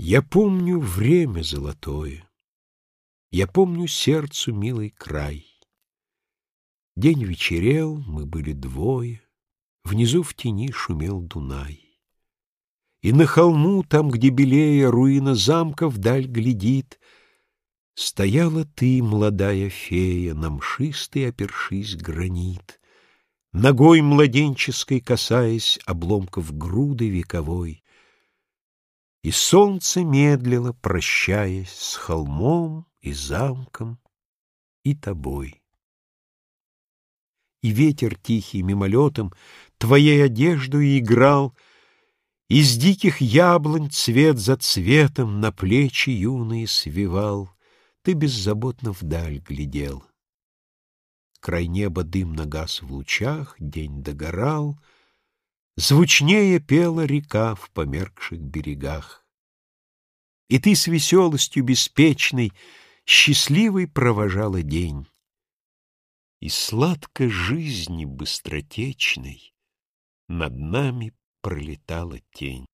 Я помню время золотое, Я помню сердцу милый край. День вечерел, мы были двое, Внизу в тени шумел Дунай. И на холму, там, где белее Руина замка вдаль глядит, Стояла ты, молодая фея, На мшистый опершись гранит, Ногой младенческой касаясь Обломков груды вековой, И солнце медлило, прощаясь С холмом и замком и тобой. И ветер тихий мимолетом Твоей одеждой играл, Из диких яблонь цвет за цветом На плечи юные свивал, Ты беззаботно вдаль глядел. Край неба дымно гас в лучах, День догорал, Звучнее пела река В померкших берегах. И ты с веселостью беспечной Счастливой провожала день. И сладко жизни быстротечной Над нами пролетала тень.